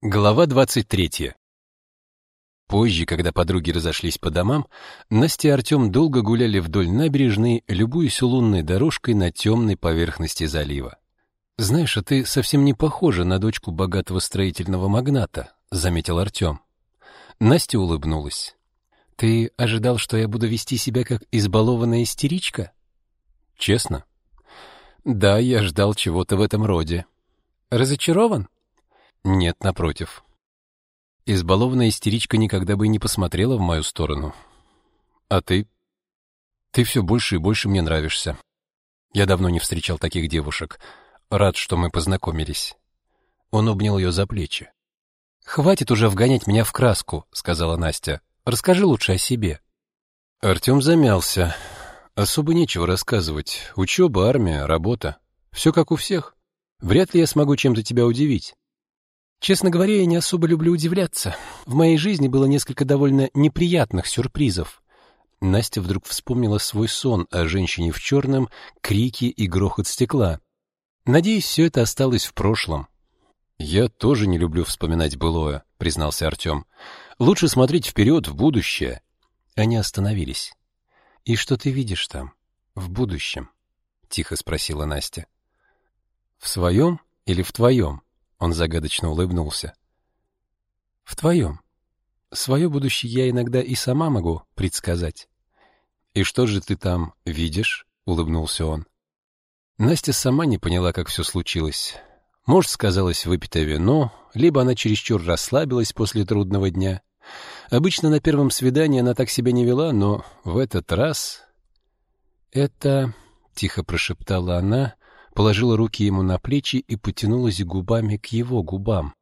Глава 23. Позже, когда подруги разошлись по домам, Настя и Артем долго гуляли вдоль набережной, любуясь лунной дорожкой на темной поверхности залива. «Знаешь, а ты совсем не похожа на дочку богатого строительного магната», — заметил Артем. Настя улыбнулась. «Ты ожидал, что я буду вести себя как избалованная истеричка?» «Честно?» «Да, я ждал чего-то в этом роде». «Разочарован?» Нет, напротив. Избалованная истеричка никогда бы и не посмотрела в мою сторону. А ты? Ты все больше и больше мне нравишься. Я давно не встречал таких девушек. Рад, что мы познакомились. Он обнял ее за плечи. Хватит уже вгонять меня в краску, сказала Настя. Расскажи лучше о себе. Артем замялся. Особо нечего рассказывать. Учеба, армия, работа. Все как у всех. Вряд ли я смогу чем-то тебя удивить. Честно говоря, я не особо люблю удивляться. В моей жизни было несколько довольно неприятных сюрпризов. Настя вдруг вспомнила свой сон о женщине в черном, крики и грохот стекла. Надеюсь, все это осталось в прошлом. Я тоже не люблю вспоминать былое, признался Артем. Лучше смотреть вперед, в будущее. Они остановились. И что ты видишь там, в будущем? тихо спросила Настя. В своем или в твоем?» Он загадочно улыбнулся. В твоем. Свое будущее я иногда и сама могу предсказать. И что же ты там видишь? улыбнулся он. Настя сама не поняла, как все случилось. Может, сказалось выпитое вино, либо она чересчур расслабилась после трудного дня. Обычно на первом свидании она так себя не вела, но в этот раз это тихо прошептала она, положила руки ему на плечи и потянулась губами к его губам.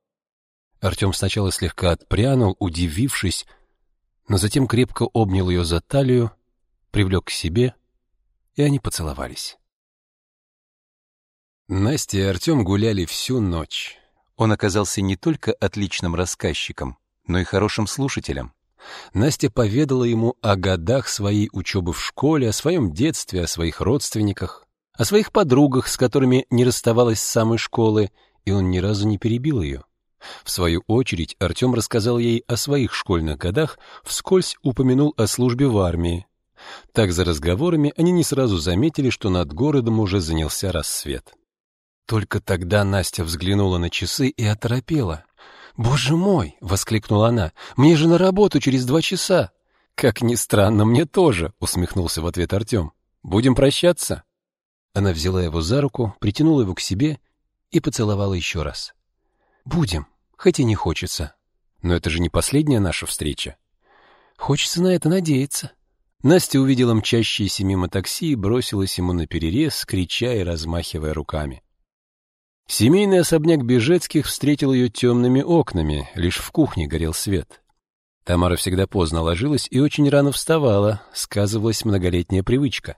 Артем сначала слегка отпрянул, удивившись, но затем крепко обнял ее за талию, привлек к себе, и они поцеловались. Настя и Артем гуляли всю ночь. Он оказался не только отличным рассказчиком, но и хорошим слушателем. Настя поведала ему о годах своей учебы в школе, о своем детстве, о своих родственниках о своих подругах, с которыми не расставалась с самой школы, и он ни разу не перебил ее. В свою очередь Артем рассказал ей о своих школьных годах, вскользь упомянул о службе в армии. Так за разговорами они не сразу заметили, что над городом уже занялся рассвет. Только тогда Настя взглянула на часы и оторопела. «Боже мой!» — воскликнула она. «Мне же на работу через два часа!» «Как ни странно, мне тоже!» — усмехнулся в ответ Артем. «Будем прощаться?» Она взяла его за руку, притянула его к себе и поцеловала еще раз. «Будем, хоть и не хочется. Но это же не последняя наша встреча. Хочется на это надеяться». Настя увидела мчащееся мимо такси и бросилась ему на перерез, крича и размахивая руками. Семейный особняк Бежецких встретил ее темными окнами, лишь в кухне горел свет. Тамара всегда поздно ложилась и очень рано вставала, сказывалась многолетняя привычка.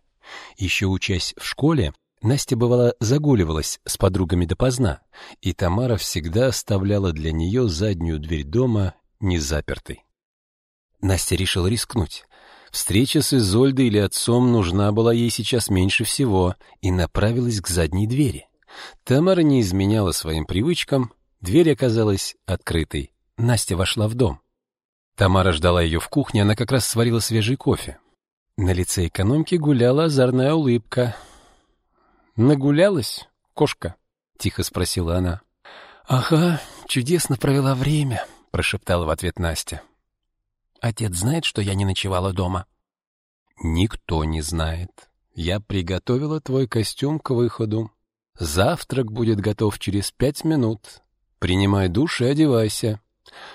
Еще учась в школе, Настя бывало загуливалась с подругами допоздна, и Тамара всегда оставляла для нее заднюю дверь дома незапертой. Настя решила рискнуть. Встреча с Изольдой или отцом нужна была ей сейчас меньше всего, и направилась к задней двери. Тамара не изменяла своим привычкам, дверь оказалась открытой. Настя вошла в дом. Тамара ждала ее в кухне, она как раз сварила свежий кофе. На лице экономки гуляла озорная улыбка. «Нагулялась, кошка?» — тихо спросила она. «Ага, чудесно провела время», — прошептала в ответ Настя. «Отец знает, что я не ночевала дома?» «Никто не знает. Я приготовила твой костюм к выходу. Завтрак будет готов через пять минут. Принимай душ и одевайся.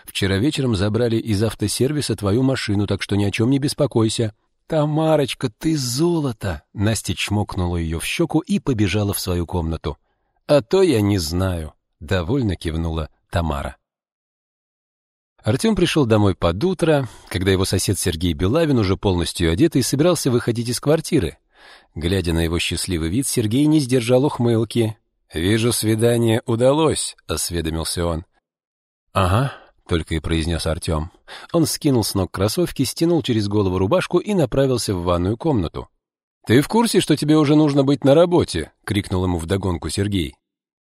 Вчера вечером забрали из автосервиса твою машину, так что ни о чем не беспокойся. «Тамарочка, ты золото!» Настя чмокнула ее в щеку и побежала в свою комнату. «А то я не знаю», — довольно кивнула Тамара. Артем пришел домой под утро, когда его сосед Сергей Белавин, уже полностью одетый, собирался выходить из квартиры. Глядя на его счастливый вид, Сергей не сдержал ухмылки. «Вижу, свидание удалось», — осведомился он. «Ага», — только и произнес Артем. Он скинул с ног кроссовки, стянул через голову рубашку и направился в ванную комнату. «Ты в курсе, что тебе уже нужно быть на работе?» — крикнул ему вдогонку Сергей.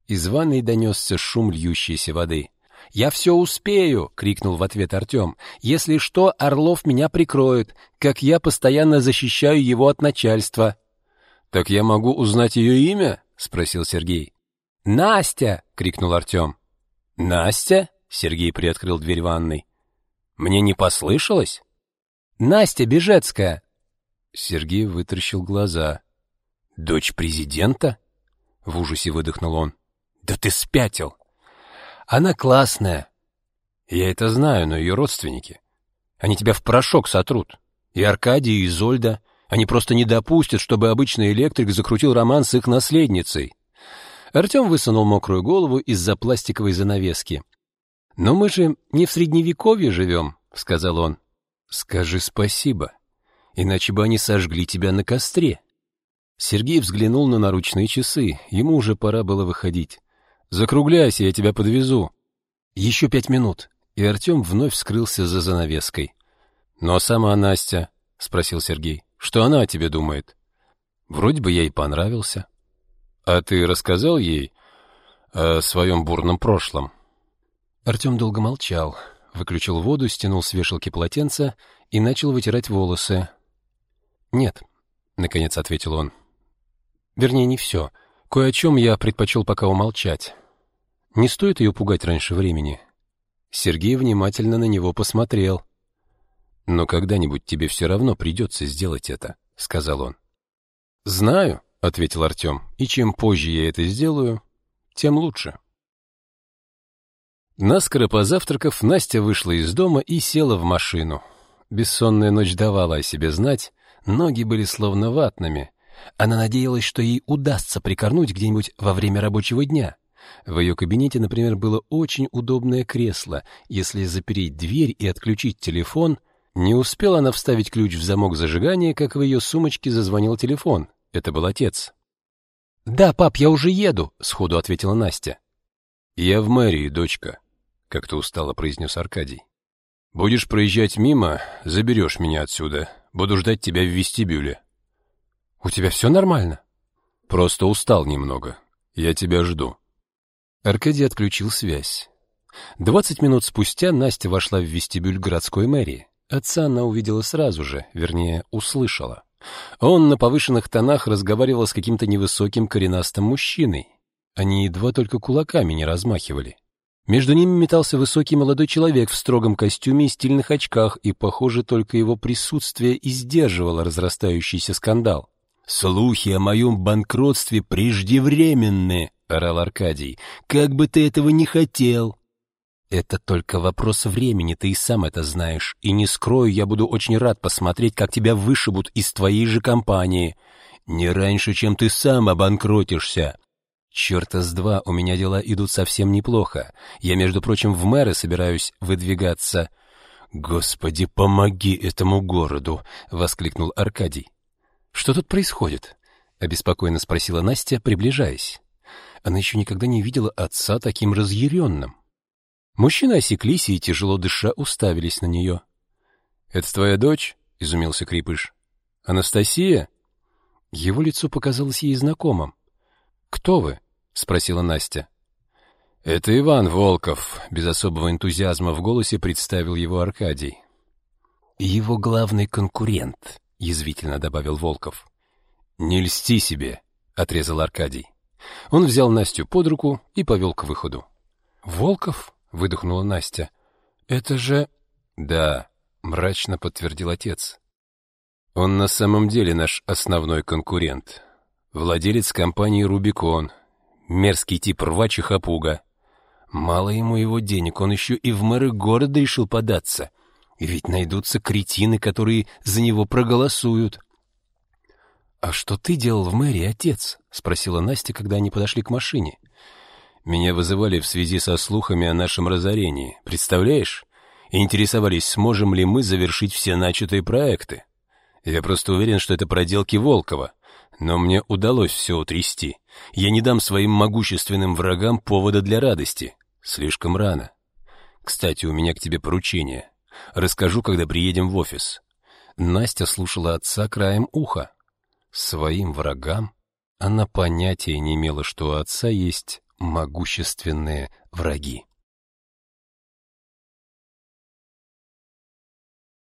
Из ванной донесся шум льющейся воды. «Я все успею!» — крикнул в ответ Артем. «Если что, Орлов меня прикроет, как я постоянно защищаю его от начальства». «Так я могу узнать ее имя?» — спросил Сергей. «Настя!» — крикнул Артем. «Настя?» — Сергей приоткрыл дверь ванной. «Мне не послышалось?» «Настя Бежецкая!» Сергей вытаращил глаза. «Дочь президента?» — в ужасе выдохнул он. «Да ты спятил!» «Она классная!» «Я это знаю, но ее родственники. Они тебя в порошок сотрут. И Аркадий, и Изольда. Они просто не допустят, чтобы обычный электрик закрутил роман с их наследницей». Артем высунул мокрую голову из-за пластиковой занавески. «Но мы же не в Средневековье живем», — сказал он. «Скажи спасибо, иначе бы они сожгли тебя на костре». Сергей взглянул на наручные часы. Ему уже пора было выходить. «Закругляйся, я тебя подвезу». Еще пять минут, и Артем вновь скрылся за занавеской. «Ну а сама Настя?» — спросил Сергей. «Что она о тебе думает?» «Вроде бы ей понравился». «А ты рассказал ей о своем бурном прошлом?» Артем долго молчал, выключил воду, стянул с вешалки полотенце и начал вытирать волосы. «Нет», — наконец ответил он. Вернее, не все. Кое о чем я предпочел пока умолчать. Не стоит ее пугать раньше времени. Сергей внимательно на него посмотрел. «Но когда-нибудь тебе все равно придется сделать это», — сказал он. «Знаю», — ответил Артем, — «и чем позже я это сделаю, тем лучше». Наскоро позавтракав, Настя вышла из дома и села в машину. Бессонная ночь давала о себе знать, ноги были словно ватными, она надеялась, что ей удастся прикорнуть где-нибудь во время рабочего дня. В ее кабинете, например, было очень удобное кресло. Если запереть дверь и отключить телефон, не успела она вставить ключ в замок зажигания, как в ее сумочке зазвонил телефон. Это был отец. «Да, пап, я уже еду», — сходу ответила Настя. «Я в мэрии, дочка», — как-то устало произнес Аркадий. «Будешь проезжать мимо, заберешь меня отсюда. Буду ждать тебя в вестибюле». «У тебя все нормально?» «Просто устал немного. Я тебя жду». Аркадий отключил связь. Двадцать минут спустя Настя вошла в вестибюль городской мэрии. Отца она увидела сразу же, вернее, услышала. Он на повышенных тонах разговаривал с каким-то невысоким коренастым мужчиной. Они едва только кулаками не размахивали. Между ними метался высокий молодой человек в строгом костюме и стильных очках, и, похоже, только его присутствие и сдерживало разрастающийся скандал. «Слухи о моем банкротстве преждевременны», — орал Аркадий. «Как бы ты этого не хотел». «Это только вопрос времени, ты и сам это знаешь. И не скрою, я буду очень рад посмотреть, как тебя вышибут из твоей же компании. Не раньше, чем ты сам обанкротишься». «Черта с два, у меня дела идут совсем неплохо. Я, между прочим, в мэры собираюсь выдвигаться». «Господи, помоги этому городу!» — воскликнул Аркадий. «Что тут происходит?» — обеспокоенно спросила Настя, приближаясь. Она еще никогда не видела отца таким разъяренным. Мужчины осеклись и, тяжело дыша, уставились на нее. «Это твоя дочь?» — изумился Крипыш. «Анастасия?» Его лицо показалось ей знакомым. «Кто вы?» — спросила Настя. «Это Иван Волков», — без особого энтузиазма в голосе представил его Аркадий. «Его главный конкурент», язвительно добавил Волков. Не льсти себе, отрезал Аркадий. Он взял Настю под руку и повел к выходу. Волков, выдохнула Настя. Это же Да, мрачно подтвердил отец. Он на самом деле наш основной конкурент. Владелец компании Рубикон, мерзкий тип рвачих опуга. Мало ему его денег, он еще и в мэры города решил податься — и ведь найдутся кретины, которые за него проголосуют. «А что ты делал в мэрии, отец?» — спросила Настя, когда они подошли к машине. «Меня вызывали в связи со слухами о нашем разорении. Представляешь? И интересовались, сможем ли мы завершить все начатые проекты. Я просто уверен, что это проделки Волкова. Но мне удалось все утрясти. Я не дам своим могущественным врагам повода для радости. Слишком рано. Кстати, у меня к тебе поручение. Расскажу, когда приедем в офис. Настя слушала отца краем уха. Своим врагам она понятия не имела, что у отца есть могущественные враги.